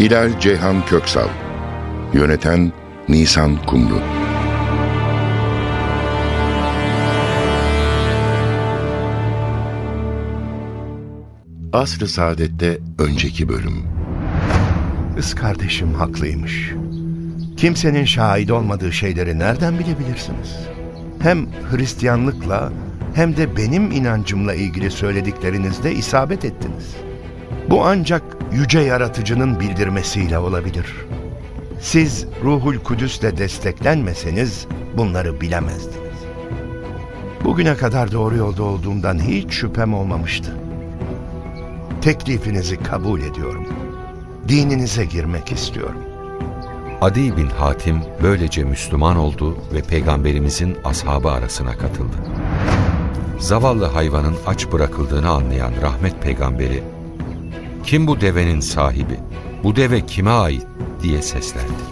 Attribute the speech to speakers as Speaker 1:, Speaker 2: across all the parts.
Speaker 1: Hilal Ceyhan Köksal Yöneten Nisan Kumru Asr-ı Saadet'te önceki bölüm
Speaker 2: Kız kardeşim haklıymış. Kimsenin şahit olmadığı şeyleri nereden bilebilirsiniz? Hem Hristiyanlıkla hem de benim inancımla ilgili söylediklerinizde isabet ettiniz. Bu ancak yüce yaratıcının bildirmesiyle olabilir. Siz Ruhul Kudüs'le desteklenmeseniz bunları bilemezdiniz. Bugüne kadar doğru yolda olduğumdan hiç şüphem olmamıştı. Teklifinizi kabul ediyorum. Dininize girmek istiyorum.
Speaker 3: Adi bin Hatim böylece Müslüman oldu ve Peygamberimizin ashabı arasına katıldı. Zavallı hayvanın aç bırakıldığını anlayan rahmet peygamberi, ''Kim bu devenin sahibi? Bu deve kime ait?'' diye seslendi.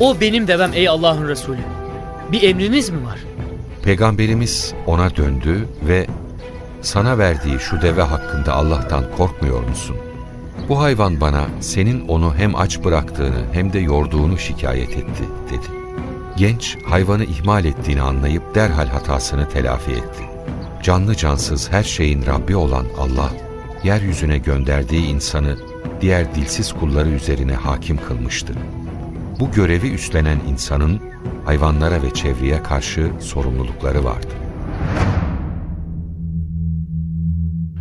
Speaker 4: O benim devem ey Allah'ın Resulü. Bir emriniz mi var?
Speaker 3: Peygamberimiz ona döndü ve ''Sana verdiği şu deve hakkında Allah'tan korkmuyor musun? Bu hayvan bana senin onu hem aç bıraktığını hem de yorduğunu şikayet etti.'' dedi. Genç hayvanı ihmal ettiğini anlayıp derhal hatasını telafi etti. Canlı cansız her şeyin Rabbi olan Allah, yeryüzüne gönderdiği insanı diğer dilsiz kulları üzerine hakim kılmıştı. Bu görevi üstlenen insanın hayvanlara ve çevreye karşı sorumlulukları vardı.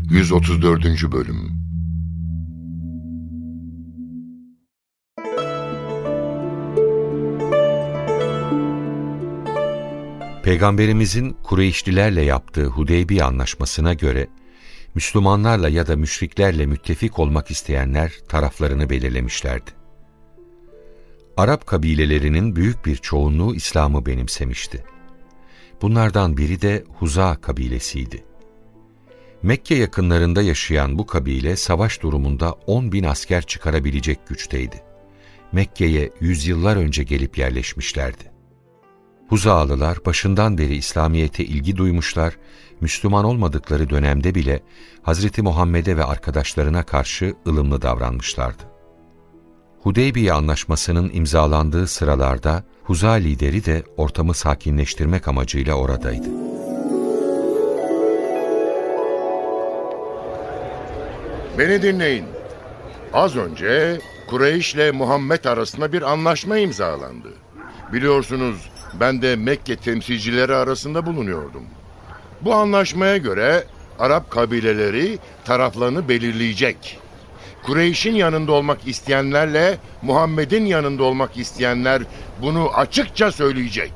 Speaker 1: 134. Bölüm
Speaker 3: Peygamberimizin Kureyşlilerle yaptığı Hudeybiye anlaşmasına göre Müslümanlarla ya da müşriklerle müttefik olmak isteyenler taraflarını belirlemişlerdi. Arap kabilelerinin büyük bir çoğunluğu İslam'ı benimsemişti. Bunlardan biri de Huza kabilesiydi. Mekke yakınlarında yaşayan bu kabile savaş durumunda 10 bin asker çıkarabilecek güçteydi. Mekke'ye yüzyıllar önce gelip yerleşmişlerdi. Huzaalılar başından beri İslamiyet'e ilgi duymuşlar, Müslüman olmadıkları dönemde bile Hazreti Muhammed'e ve arkadaşlarına karşı ılımlı davranmışlardı. Hudeybiye anlaşmasının imzalandığı sıralarda Huza lideri de ortamı sakinleştirmek amacıyla oradaydı.
Speaker 1: Beni dinleyin. Az önce Kureyş ile Muhammed arasında bir anlaşma imzalandı. Biliyorsunuz ben de Mekke temsilcileri arasında bulunuyordum. Bu anlaşmaya göre Arap kabileleri taraflarını belirleyecek. Kureyş'in yanında olmak isteyenlerle Muhammed'in yanında olmak isteyenler bunu açıkça söyleyecek.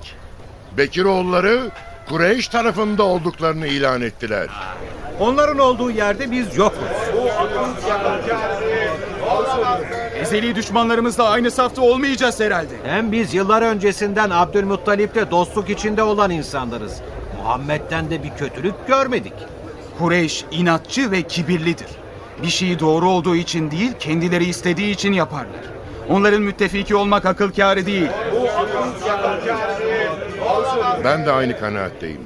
Speaker 1: Bekiroğulları Kureyş tarafında olduklarını ilan ettiler.
Speaker 5: Onların olduğu yerde biz yokuz.
Speaker 6: Ezeli düşmanlarımızla aynı safta olmayacağız herhalde.
Speaker 5: Hem biz yıllar öncesinden Abdülmuttalip'le dostluk içinde olan insanlarız. Muhammed'den de bir kötülük görmedik.
Speaker 6: Kureyş inatçı ve kibirlidir. Bir şeyi doğru olduğu için değil, kendileri istediği için yaparlar. Onların müttefiki olmak akıl kârı değil.
Speaker 1: Ben de aynı kanaatteyim.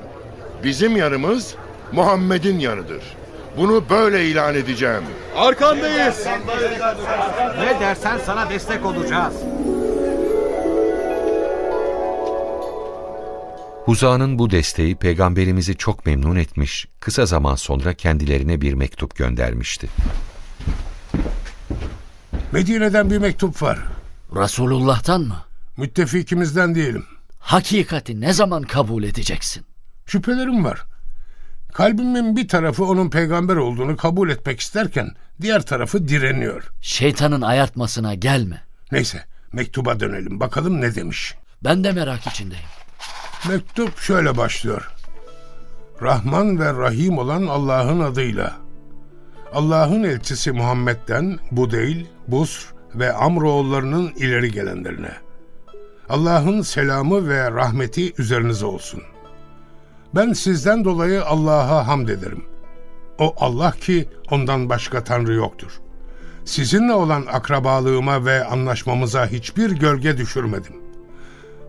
Speaker 1: Bizim yanımız Muhammed'in yanıdır. Bunu böyle ilan edeceğim.
Speaker 6: Arkandayız.
Speaker 5: Ne dersen sana destek olacağız.
Speaker 3: Huza'nın bu desteği peygamberimizi çok memnun etmiş, kısa zaman sonra kendilerine bir mektup göndermişti.
Speaker 7: Medine'den bir mektup var.
Speaker 8: Resulullah'tan mı?
Speaker 7: Müttefikimizden diyelim.
Speaker 8: Hakikati ne zaman kabul edeceksin?
Speaker 7: Şüphelerim var. Kalbimin bir tarafı onun peygamber olduğunu kabul etmek isterken diğer tarafı direniyor.
Speaker 8: Şeytanın ayartmasına gelme.
Speaker 7: Neyse mektuba dönelim bakalım ne demiş.
Speaker 8: Ben de merak içindeyim.
Speaker 7: Mektup şöyle başlıyor. Rahman ve Rahim olan Allah'ın adıyla. Allah'ın elçisi Muhammed'den Budeyl, Busr ve Amroğullarının ileri gelenlerine. Allah'ın selamı ve rahmeti üzerinize olsun. Ben sizden dolayı Allah'a hamd ederim. O Allah ki ondan başka Tanrı yoktur. Sizinle olan akrabalığıma ve anlaşmamıza hiçbir gölge düşürmedim.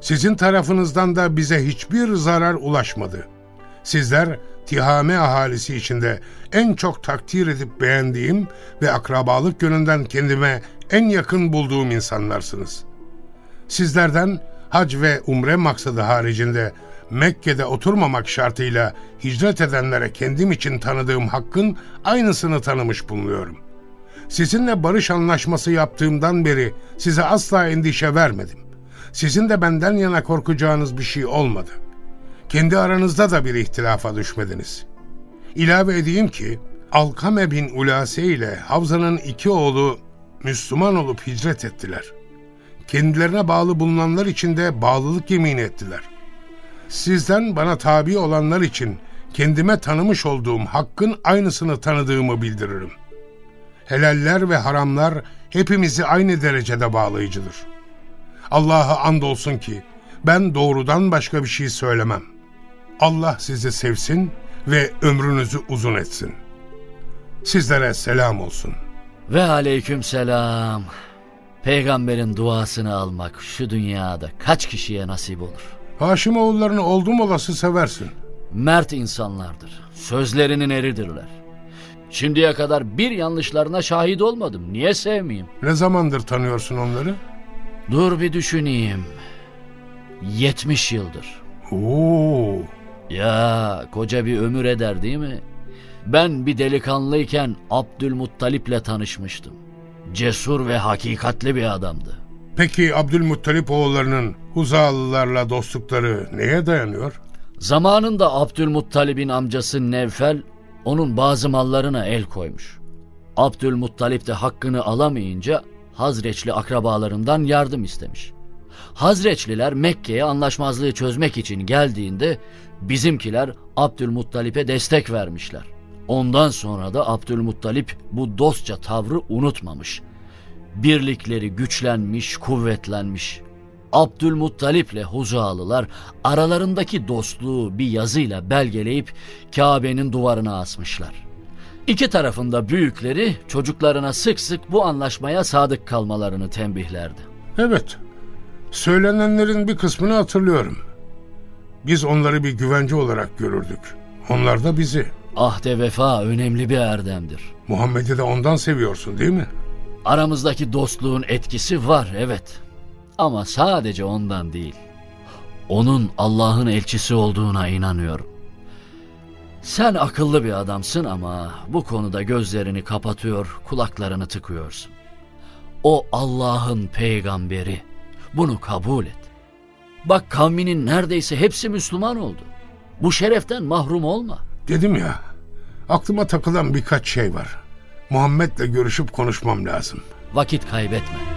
Speaker 7: Sizin tarafınızdan da bize hiçbir zarar ulaşmadı. Sizler Tihame ahalisi içinde en çok takdir edip beğendiğim ve akrabalık yönünden kendime en yakın bulduğum insanlarsınız. Sizlerden hac ve umre maksadı haricinde Mekke'de oturmamak şartıyla hicret edenlere kendim için tanıdığım hakkın aynısını tanımış bulunuyorum. Sizinle barış anlaşması yaptığımdan beri size asla endişe vermedim. Sizin de benden yana korkacağınız bir şey olmadı. Kendi aranızda da bir ihtilafa düşmediniz. İlave edeyim ki Alkame bin Ulase ile Havza'nın iki oğlu Müslüman olup hicret ettiler. Kendilerine bağlı bulunanlar için de bağlılık yemin ettiler. Sizden bana tabi olanlar için kendime tanımış olduğum hakkın aynısını tanıdığımı bildiririm. Helaller ve haramlar hepimizi aynı derecede bağlayıcıdır. Allah'a andolsun ki ben doğrudan başka bir şey söylemem. Allah sizi sevsin ve ömrünüzü uzun etsin. Sizlere selam olsun.
Speaker 8: Ve aleyküm selam. Peygamberin duasını almak şu dünyada kaç kişiye nasip olur?
Speaker 7: Haşim oğullarını oldum olası seversin.
Speaker 8: Mert insanlardır. Sözlerinin eridirler. Şimdiye kadar bir yanlışlarına şahit olmadım. Niye sevmeyeyim?
Speaker 7: Ne zamandır tanıyorsun onları?
Speaker 8: Dur bir düşüneyim. 70 yıldır.
Speaker 7: Oo,
Speaker 8: Ya koca bir ömür eder değil mi? Ben bir delikanlıyken Abdülmuttalip'le tanışmıştım. Cesur ve hakikatli bir adamdı.
Speaker 7: peki Abdülmuttalip oğullarının Huzalılarla dostlukları neye dayanıyor?
Speaker 8: Zamanında Abdülmuttalib'in amcası Nevfel onun bazı mallarına el koymuş. Abdülmuttalip de hakkını alamayınca Hazreçli akrabalarından yardım istemiş. Hazreçliler Mekke'ye anlaşmazlığı çözmek için geldiğinde bizimkiler Abdülmuttalip'e destek vermişler. Ondan sonra da Abdülmuttalip bu dostça tavrı unutmamış. Birlikleri güçlenmiş, kuvvetlenmiş. Abdülmuttalip'le Huzalılar aralarındaki dostluğu bir yazıyla belgeleyip Kabe'nin duvarına asmışlar. İki tarafında büyükleri çocuklarına sık sık bu anlaşmaya sadık kalmalarını tembihlerdi.
Speaker 7: Evet, söylenenlerin bir kısmını hatırlıyorum. Biz onları bir güvence olarak görürdük. Onlar da bizi.
Speaker 8: Ahde vefa önemli bir erdemdir.
Speaker 7: Muhammed'i de ondan seviyorsun değil mi?
Speaker 8: Aramızdaki dostluğun etkisi var evet. Ama sadece ondan değil. Onun Allah'ın elçisi olduğuna inanıyorum. Sen akıllı bir adamsın ama bu konuda gözlerini kapatıyor, kulaklarını tıkıyorsun. O Allah'ın peygamberi. Bunu kabul et. Bak kavminin neredeyse hepsi Müslüman oldu. Bu şereften mahrum olma.
Speaker 7: Dedim ya, aklıma takılan birkaç şey var. Muhammed'le görüşüp konuşmam lazım.
Speaker 8: Vakit kaybetme.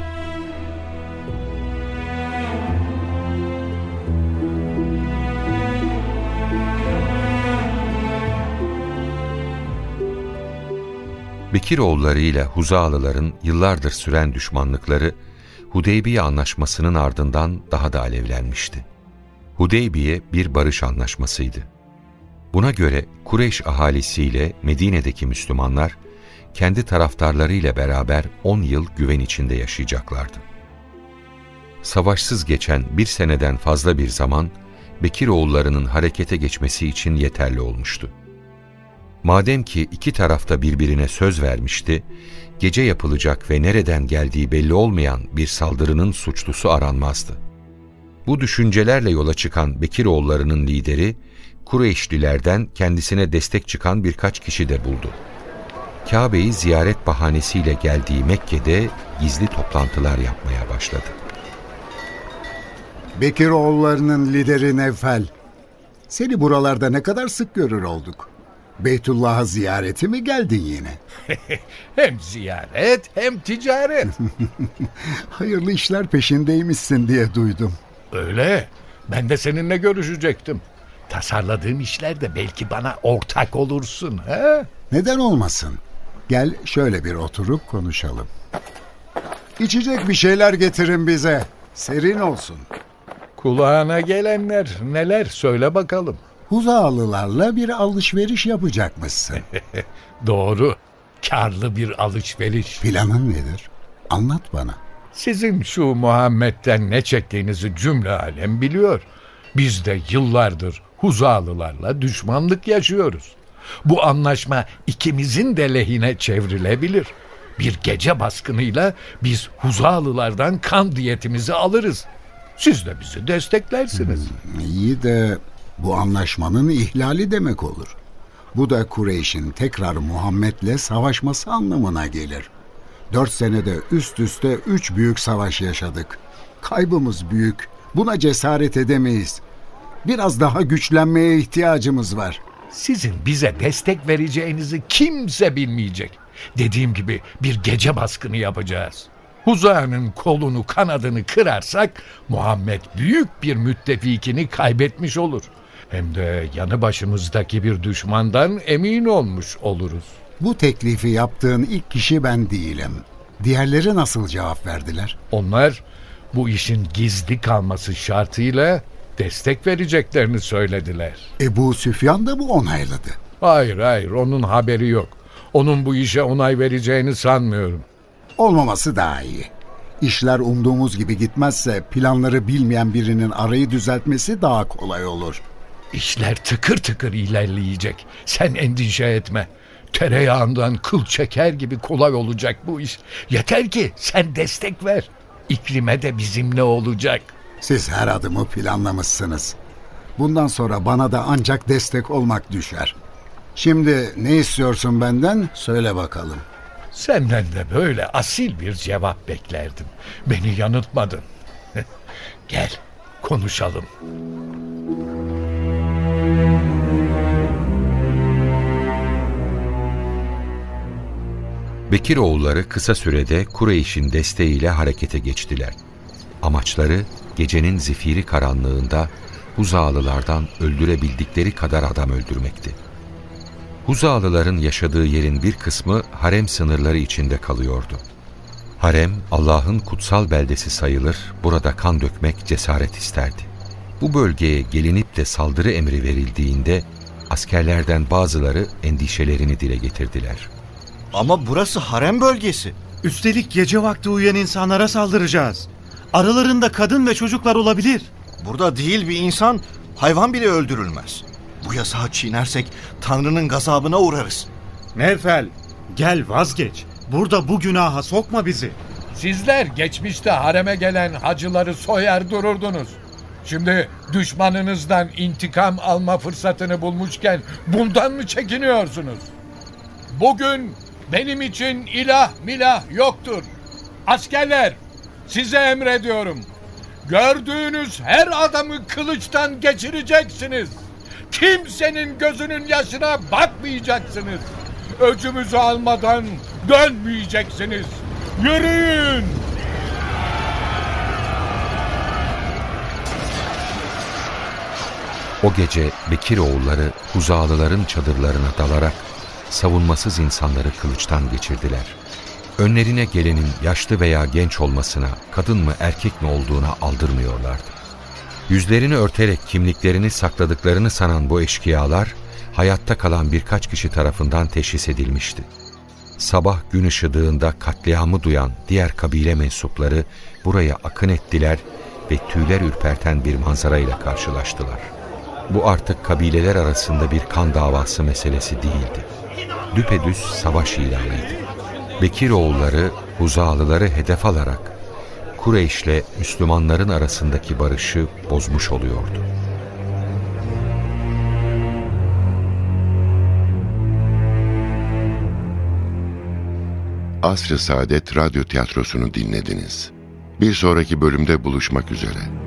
Speaker 3: Bekiroğulları ile Huzalıların yıllardır süren düşmanlıkları Hudeybiye anlaşmasının ardından daha da alevlenmişti. Hudeybiye bir barış anlaşmasıydı. Buna göre Kureyş ahalisiyle Medine'deki Müslümanlar kendi taraftarlarıyla beraber 10 yıl güven içinde yaşayacaklardı. Savaşsız geçen bir seneden fazla bir zaman Bekiroğullarının harekete geçmesi için yeterli olmuştu. Madem ki iki tarafta birbirine söz vermişti, gece yapılacak ve nereden geldiği belli olmayan bir saldırının suçlusu aranmazdı. Bu düşüncelerle yola çıkan Bekiroğullarının lideri, Kureyşlilerden kendisine destek çıkan birkaç kişi de buldu. Kabe'yi ziyaret bahanesiyle geldiği Mekke'de gizli toplantılar yapmaya başladı.
Speaker 9: Bekiroğullarının lideri Nevfel. Seni buralarda ne kadar sık görür olduk. Beytullah'a ziyareti mi geldin yine?
Speaker 2: Hem ziyaret hem ticaret.
Speaker 9: Hayırlı işler peşindeymişsin diye duydum.
Speaker 2: Öyle. Ben de seninle görüşecektim. Tasarladığım işlerde belki bana ortak olursun. He?
Speaker 9: Neden olmasın? Gel şöyle bir oturup konuşalım. İçecek bir şeyler getirin bize. Serin olsun.
Speaker 2: Kulağına gelenler neler söyle bakalım.
Speaker 9: Huzalılarla bir alışveriş yapacakmışsın.
Speaker 2: Doğru. Karlı bir alışveriş.
Speaker 9: Planın nedir? Anlat bana.
Speaker 2: Sizin şu Muhammed'den ne çektiğinizi cümle alem biliyor. Biz de yıllardır Huzalılarla düşmanlık yaşıyoruz. Bu anlaşma ikimizin de lehine çevrilebilir. Bir gece baskınıyla biz Huzalılardan kan diyetimizi alırız. Siz de bizi desteklersiniz.
Speaker 9: İyi de bu anlaşmanın ihlali demek olur. Bu da Kureyş'in tekrar Muhammed'le savaşması anlamına gelir. Dört senede üst üste üç büyük savaş yaşadık. Kaybımız büyük. Buna cesaret edemeyiz. Biraz daha güçlenmeye ihtiyacımız var.
Speaker 2: Sizin bize destek vereceğinizi kimse bilmeyecek. Dediğim gibi bir gece baskını yapacağız. Huza'nın kolunu kanadını kırarsak Muhammed büyük bir müttefikini kaybetmiş olur. Hem de yanı başımızdaki bir düşmandan emin olmuş oluruz.
Speaker 9: Bu teklifi yaptığın ilk kişi ben değilim. Diğerleri nasıl cevap verdiler?
Speaker 2: Onlar bu işin gizli kalması şartıyla destek vereceklerini söylediler.
Speaker 9: Ebu Süfyan da bu onayladı.
Speaker 2: Hayır hayır onun haberi yok. Onun bu işe onay vereceğini sanmıyorum.
Speaker 9: Olmaması daha iyi. İşler umduğumuz gibi gitmezse planları bilmeyen birinin arayı düzeltmesi daha kolay olur.
Speaker 2: İşler tıkır tıkır ilerleyecek. Sen endişe etme. Tereyağından kıl çeker gibi kolay olacak bu iş. Yeter ki sen destek ver. İklime de bizimle olacak.
Speaker 9: Siz her adımı planlamışsınız. Bundan sonra bana da ancak destek olmak düşer. Şimdi ne istiyorsun benden? Söyle bakalım.
Speaker 2: Senden de böyle asil bir cevap beklerdim. Beni yanıltmadın. Gel konuşalım.
Speaker 3: Bekir oğulları kısa sürede Kureyş'in desteğiyle harekete geçtiler. Amaçları gecenin zifiri karanlığında Huzalılardan öldürebildikleri kadar adam öldürmekti. Huzalıların yaşadığı yerin bir kısmı harem sınırları içinde kalıyordu. Harem Allah'ın kutsal beldesi sayılır, burada kan dökmek cesaret isterdi. Bu bölgeye gelinip de saldırı emri verildiğinde askerlerden bazıları endişelerini dile getirdiler.
Speaker 10: Ama burası harem bölgesi.
Speaker 11: Üstelik gece vakti uyuyan insanlara saldıracağız. Aralarında kadın ve çocuklar olabilir.
Speaker 10: Burada değil bir insan, hayvan bile öldürülmez. Bu yasağı çiğnersek Tanrı'nın gazabına uğrarız.
Speaker 11: Nevfel, gel vazgeç. Burada bu günaha sokma bizi.
Speaker 2: Sizler geçmişte hareme gelen hacıları soyar dururdunuz. Şimdi düşmanınızdan intikam alma fırsatını bulmuşken bundan mı çekiniyorsunuz? Bugün benim için ilah milah yoktur. Askerler size emrediyorum. Gördüğünüz her adamı kılıçtan geçireceksiniz. Kimsenin gözünün yaşına bakmayacaksınız. Öcümüzü almadan dönmeyeceksiniz. Yürüyün.
Speaker 3: O gece Bekir oğulları Huzalıların çadırlarına dalarak savunmasız insanları kılıçtan geçirdiler. Önlerine gelenin yaşlı veya genç olmasına, kadın mı erkek mi olduğuna aldırmıyorlardı. Yüzlerini örterek kimliklerini sakladıklarını sanan bu eşkıyalar, hayatta kalan birkaç kişi tarafından teşhis edilmişti. Sabah gün ışıdığında katliamı duyan diğer kabile mensupları buraya akın ettiler ve tüyler ürperten bir manzarayla karşılaştılar. Bu artık kabileler arasında bir kan davası meselesi değildi. Düpedüz savaş ilanıydı. Bekir oğulları Huzalıları hedef alarak Kureyş'le Müslümanların arasındaki barışı bozmuş oluyordu.
Speaker 1: Asr-ı Saadet Radyo Tiyatrosu'nu dinlediniz. Bir sonraki bölümde buluşmak üzere.